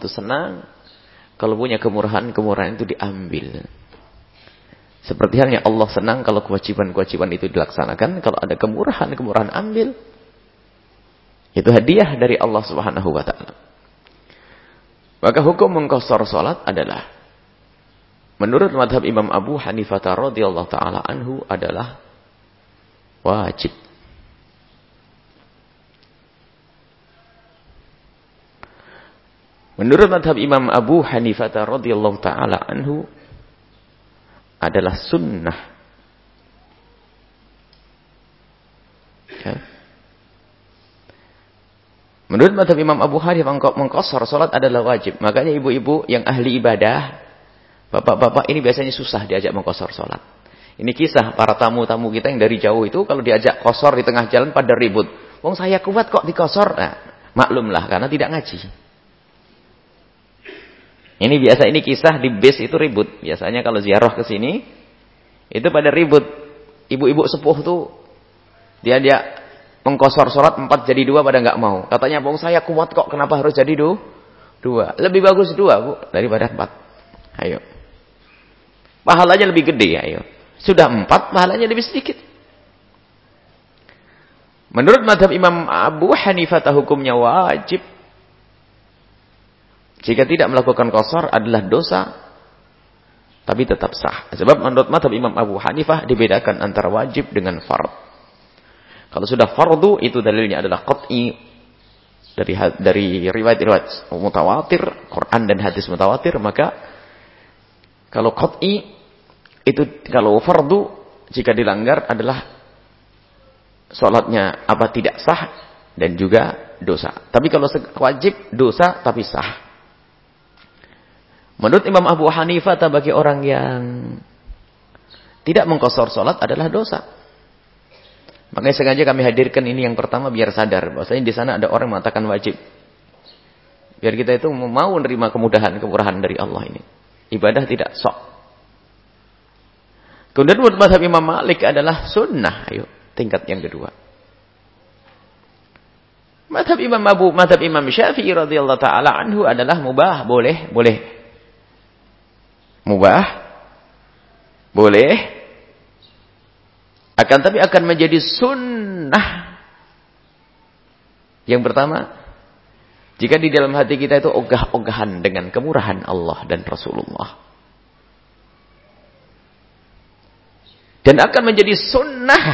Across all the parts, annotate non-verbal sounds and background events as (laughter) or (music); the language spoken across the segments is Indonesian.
itu senang kalau punya kemurahan-kemurahan itu diambil. Seperti halnya Allah senang kalau kewajiban-kewajiban itu dilaksanakan. Kalau ada kemurahan-kemurahan ambil. Itu hadiah dari Allah subhanahu wa ta'ala. Maka hukum mengkosor salat adalah. Menurut madhab Imam Abu Hanifah radhiyallahu ta'ala anhu adalah wajib. Menurut madhab Imam Abu Hanifah radhiyallahu taala anhu adalah sunnah. Ya. Menurut madhab Imam Abu Hanifah mengkosor salat adalah wajib. Makanya ibu-ibu yang ahli ibadah, bapak-bapak ini biasanya susah diajak mengkosor salat. Ini kisah para tamu-tamu kita yang dari jauh itu kalau diajak kosor di tengah jalan pada ribut. Wong saya kuat kok dikosor. Nah, maklumlah karena tidak ngaji. Ini biasa ini kisah di base itu ribut. Biasanya kalau ziarah ke sini itu pada ribut. Ibu-ibu sepuh tuh dia dia mengkosor sholat empat jadi dua pada nggak mau. Katanya, "Bang, saya kuat kok, kenapa harus jadi dua?" Dua. Lebih bagus dua, Bu, daripada empat. Ayo. Pahalanya lebih gede, ayo. Sudah empat, pahalanya lebih sedikit. Menurut madhab Imam Abu Hanifah hukumnya wajib jika tidak melakukan kosor adalah dosa, tapi tetap sah. Sebab menurut madhab Imam Abu Hanifah dibedakan antara wajib dengan fard. Kalau sudah fardu itu dalilnya adalah qat'i dari dari riwayat-riwayat mutawatir, Quran dan hadis mutawatir, maka kalau qat'i itu kalau fardu jika dilanggar adalah salatnya apa tidak sah dan juga dosa. Tapi kalau wajib dosa tapi sah. Menurut Imam Abu Hanifah bagi orang yang tidak mengkosor sholat adalah dosa. Makanya sengaja kami hadirkan ini yang pertama biar sadar. Bahwasanya di sana ada orang mengatakan wajib. Biar kita itu mau menerima kemudahan, kemurahan dari Allah ini. Ibadah tidak sok. Kemudian menurut madhab Imam Malik adalah sunnah. Ayo, tingkat yang kedua. Madhab Imam Abu, madhab Imam Syafi'i radhiyallahu taala anhu adalah mubah, boleh, boleh. Mubah. Boleh. Akan tapi akan menjadi sunnah. Yang pertama. Jika di dalam hati kita itu ogah-ogahan dengan kemurahan Allah dan Rasulullah. Dan akan menjadi sunnah.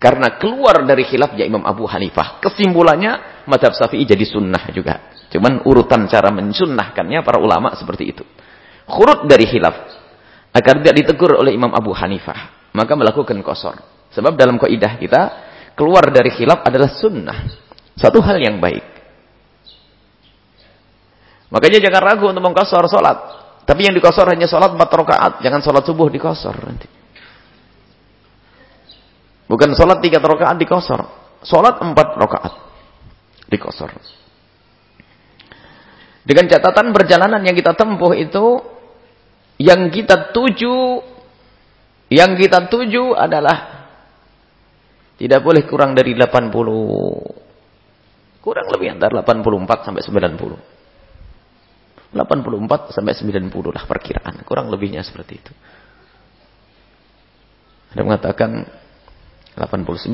Karena keluar dari khilafnya Imam Abu Hanifah. Kesimpulannya, madhab syafi'i jadi sunnah juga. Cuman urutan cara mensunnahkannya para ulama seperti itu khurut dari hilaf agar tidak ditegur oleh Imam Abu Hanifah. Maka melakukan kosor. Sebab dalam kaidah kita keluar dari hilaf adalah sunnah. Satu hal yang baik. Makanya jangan ragu untuk mengkosor sholat tapi yang dikosor hanya sholat 4 rakaat. Jangan sholat subuh dikosor nanti. Bukan sholat 3 rakaat dikosor. Sholat 4 rakaat dikosor. Dengan catatan perjalanan yang kita tempuh itu yang kita tuju yang kita tuju adalah tidak boleh kurang dari 80 kurang lebih antara 84 sampai 90 84 sampai 90 lah perkiraan. Kurang lebihnya seperti itu. Ada mengatakan 89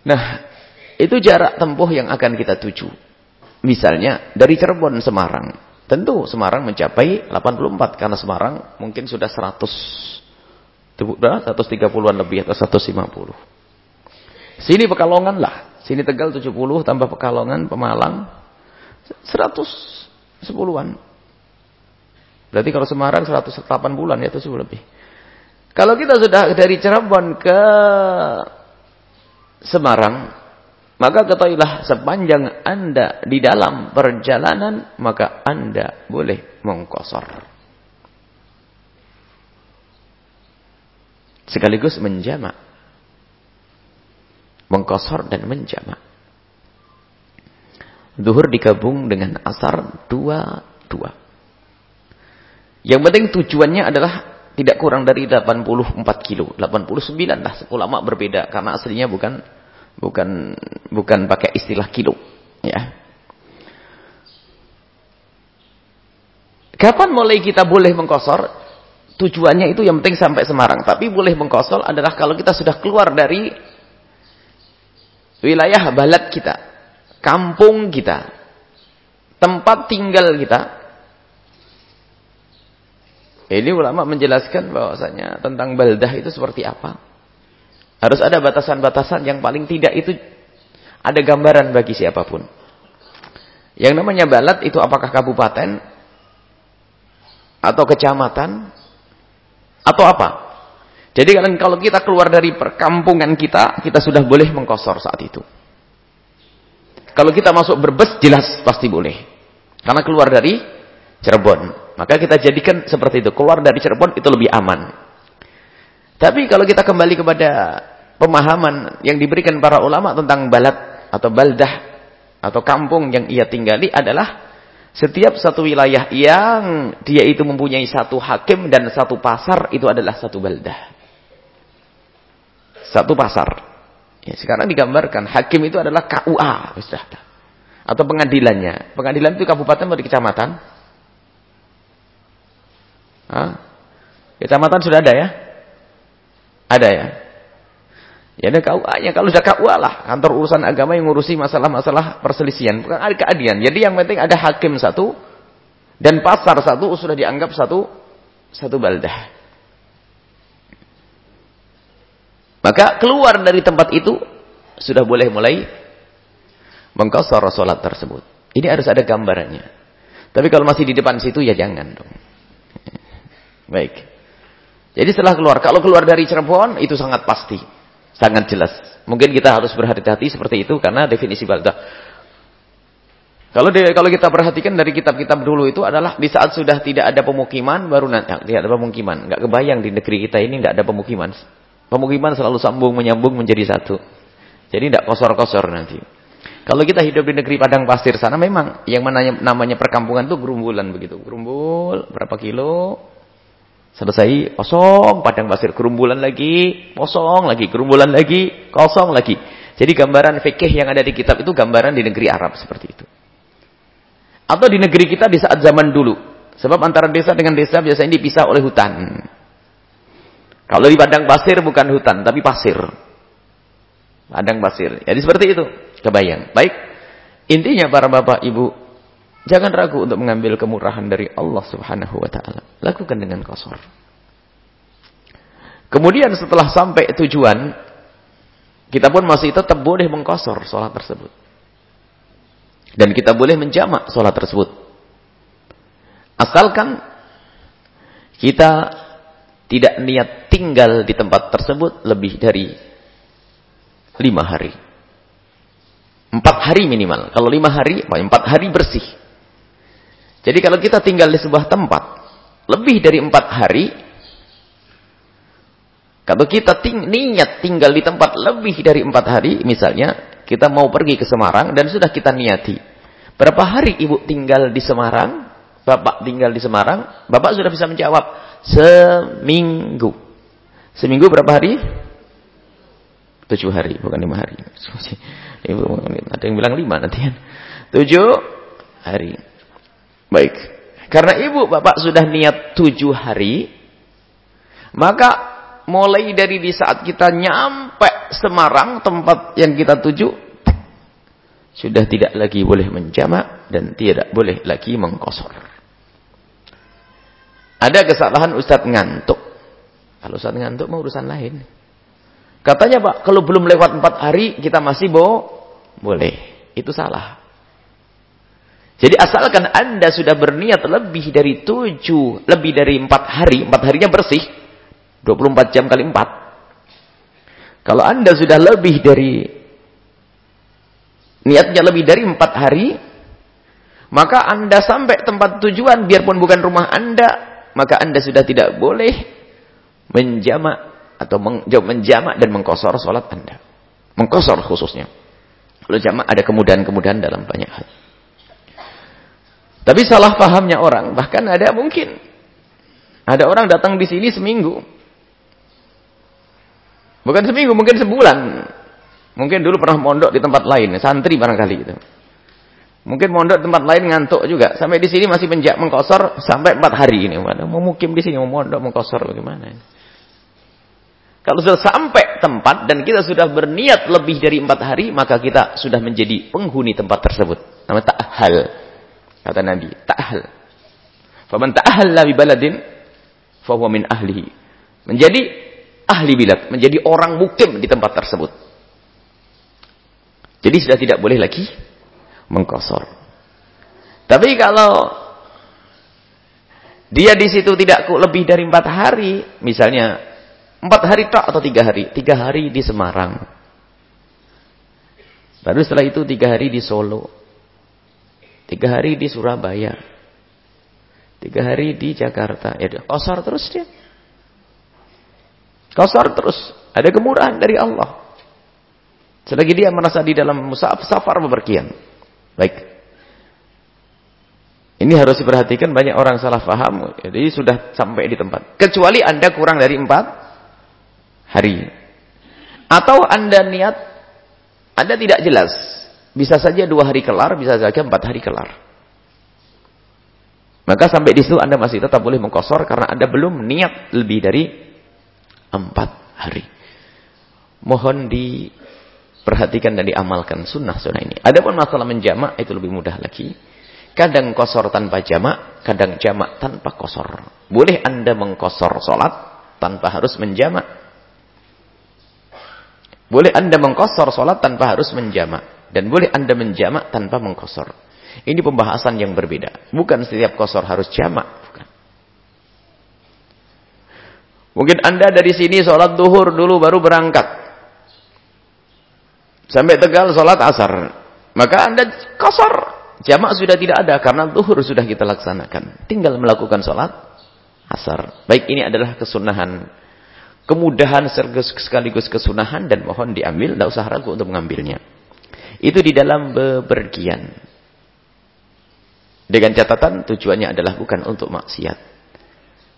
nah itu jarak tempuh yang akan kita tuju. Misalnya dari Cirebon Semarang Tentu Semarang mencapai 84 karena Semarang mungkin sudah 100 130-an lebih atau 150. Sini Pekalongan lah. Sini Tegal 70 tambah Pekalongan, Pemalang 110-an. Berarti kalau Semarang 108 bulan ya itu lebih. Kalau kita sudah dari Cirebon ke Semarang maka ketahuilah sepanjang anda di dalam perjalanan, maka anda boleh mengkosor. Sekaligus menjamak. Mengkosor dan menjamak. Duhur digabung dengan asar dua-dua. Yang penting tujuannya adalah tidak kurang dari 84 kilo. 89 lah. Ulama berbeda karena aslinya bukan bukan bukan pakai istilah kilo. Ya. Kapan mulai kita boleh mengkosor? Tujuannya itu yang penting sampai Semarang. Tapi boleh mengkosor adalah kalau kita sudah keluar dari wilayah balad kita. Kampung kita. Tempat tinggal kita. Ini ulama menjelaskan bahwasanya tentang baldah itu seperti apa. Harus ada batasan-batasan yang paling tidak itu ada gambaran bagi siapa pun. Yang namanya balad itu apakah kabupaten atau kecamatan atau apa? Jadi kalau kita keluar dari perkampungan kita, kita sudah boleh mengkosor saat itu. Kalau kita masuk berbes, jelas pasti boleh. Karena keluar dari Cirebon. Maka kita jadikan seperti itu. Keluar dari Cirebon itu lebih aman. Tapi kalau kita kembali kepada pemahaman yang diberikan para ulama tentang balad atau baldah atau kampung yang ia tinggali adalah setiap satu wilayah yang dia itu mempunyai satu hakim dan satu pasar itu adalah satu baldah. Satu pasar. Ya, sekarang digambarkan hakim itu adalah KUA, Atau pengadilannya. Pengadilan itu kabupaten atau di kecamatan? Hah? Kecamatan sudah ada ya? Ada ya? Ya ada KUA-nya. Kalau sudah KUA lah. Kantor urusan agama yang ngurusi masalah-masalah perselisihan. Bukan ada keadilan. Jadi yang penting ada hakim satu. Dan pasar satu sudah dianggap satu satu baldah. Maka keluar dari tempat itu. Sudah boleh mulai mengkosor sholat tersebut. Ini harus ada gambarannya. Tapi kalau masih di depan situ ya jangan dong. Baik. Jadi setelah keluar. Kalau keluar dari Cirebon itu sangat pasti. Sangat jelas. Mungkin kita harus berhati-hati seperti itu karena definisi balda. Kalau di, kalau kita perhatikan dari kitab-kitab dulu itu adalah di saat sudah tidak ada pemukiman baru nanti tidak ada pemukiman. Enggak kebayang di negeri kita ini enggak ada pemukiman. Pemukiman selalu sambung menyambung menjadi satu. Jadi tidak kosor-kosor nanti. Kalau kita hidup di negeri padang pasir sana memang yang namanya, namanya perkampungan itu gerumbulan begitu. Gerumbul berapa kilo, Selesai, kosong, padang pasir, kerumbulan lagi, kosong lagi, kerumbulan lagi, kosong lagi. Jadi gambaran fikih yang ada di kitab itu gambaran di negeri Arab seperti itu. Atau di negeri kita di saat zaman dulu. Sebab antara desa dengan desa biasanya dipisah oleh hutan. Kalau di padang pasir bukan hutan, tapi pasir. Padang pasir. Jadi seperti itu. Kebayang. Baik. Intinya para bapak, ibu, Jangan ragu untuk mengambil kemurahan dari Allah subhanahu wa ta'ala. Lakukan dengan kosor. Kemudian setelah sampai tujuan, kita pun masih tetap boleh mengkosor sholat tersebut. Dan kita boleh menjamak sholat tersebut. Asalkan kita tidak niat tinggal di tempat tersebut lebih dari lima hari. Empat hari minimal. Kalau lima hari, empat hari bersih. Jadi kalau kita tinggal di sebuah tempat lebih dari empat hari, kalau kita ting niat tinggal di tempat lebih dari empat hari, misalnya kita mau pergi ke Semarang dan sudah kita niati. Berapa hari ibu tinggal di Semarang? Bapak tinggal di Semarang? Bapak sudah bisa menjawab. Seminggu. Seminggu berapa hari? Tujuh hari, bukan lima hari. Ibu, (laughs) ada yang bilang lima nanti kan. Tujuh hari. Baik. Karena ibu bapak sudah niat tujuh hari, maka mulai dari di saat kita nyampe Semarang, tempat yang kita tuju, sudah tidak lagi boleh menjamak dan tidak boleh lagi mengkosor. Ada kesalahan Ustadz ngantuk. Kalau Ustadz ngantuk mau urusan lain. Katanya Pak, kalau belum lewat empat hari kita masih bo boleh. Itu salah. Jadi asalkan anda sudah berniat lebih dari tujuh, lebih dari empat hari, empat harinya bersih, 24 jam kali empat. Kalau anda sudah lebih dari, niatnya lebih dari empat hari, maka anda sampai tempat tujuan, biarpun bukan rumah anda, maka anda sudah tidak boleh menjamak atau menjamak dan mengkosor sholat anda. Mengkosor khususnya. Kalau jamak ada kemudahan-kemudahan dalam banyak hal. Tapi salah pahamnya orang, bahkan ada mungkin ada orang datang di sini seminggu. Bukan seminggu, mungkin sebulan. Mungkin dulu pernah mondok di tempat lain, santri barangkali gitu. Mungkin mondok tempat lain ngantuk juga. Sampai di sini masih menjak mengkosor sampai empat hari ini. Mau mukim di sini, mau mondok, mengkosor bagaimana? Kalau sudah sampai tempat dan kita sudah berniat lebih dari empat hari, maka kita sudah menjadi penghuni tempat tersebut. Nama ta'ahal. Kata Nabi, ta'ahal. Faman ta'ahalla bi baladin, fahuwa min ahlihi. Menjadi ahli bilad. Menjadi orang mukim di tempat tersebut. Jadi sudah tidak boleh lagi mengkosor. Tapi kalau dia di situ tidak lebih dari empat hari, misalnya empat hari tak atau tiga hari, tiga hari di Semarang, baru setelah itu tiga hari di Solo, tiga hari di Surabaya, tiga hari di Jakarta, ya kosor terus dia, kosor terus, ada kemurahan dari Allah. Selagi dia merasa di dalam musaf safar bepergian. Baik. Ini harus diperhatikan banyak orang salah faham. Jadi sudah sampai di tempat. Kecuali Anda kurang dari empat hari. Atau Anda niat, Anda tidak jelas. Bisa saja dua hari kelar, bisa saja empat hari kelar. Maka sampai di situ Anda masih tetap boleh mengkosor karena Anda belum niat lebih dari empat hari. Mohon di Perhatikan dan diamalkan sunnah-sunnah ini. Adapun masalah menjamak itu lebih mudah lagi. Kadang kosor tanpa jamak, kadang jamak tanpa kosor. Boleh anda mengkosor solat tanpa harus menjamak. Boleh anda mengkosor solat tanpa harus menjamak. Dan boleh anda menjamak tanpa mengkosor. Ini pembahasan yang berbeda. Bukan setiap kosor harus jamak. Bukan. Mungkin anda dari sini sholat duhur dulu baru berangkat. Sampai Tegal sholat asar. Maka anda kosor. Jamak sudah tidak ada karena zuhur sudah kita laksanakan. Tinggal melakukan sholat asar. Baik ini adalah kesunahan. Kemudahan sekaligus kesunahan dan mohon diambil. Tidak usah ragu untuk mengambilnya. Itu di dalam bepergian. Dengan catatan tujuannya adalah bukan untuk maksiat.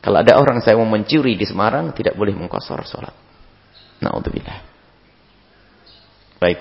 Kalau ada orang saya mau mencuri di Semarang, tidak boleh mengkosor sholat. bila? Baik.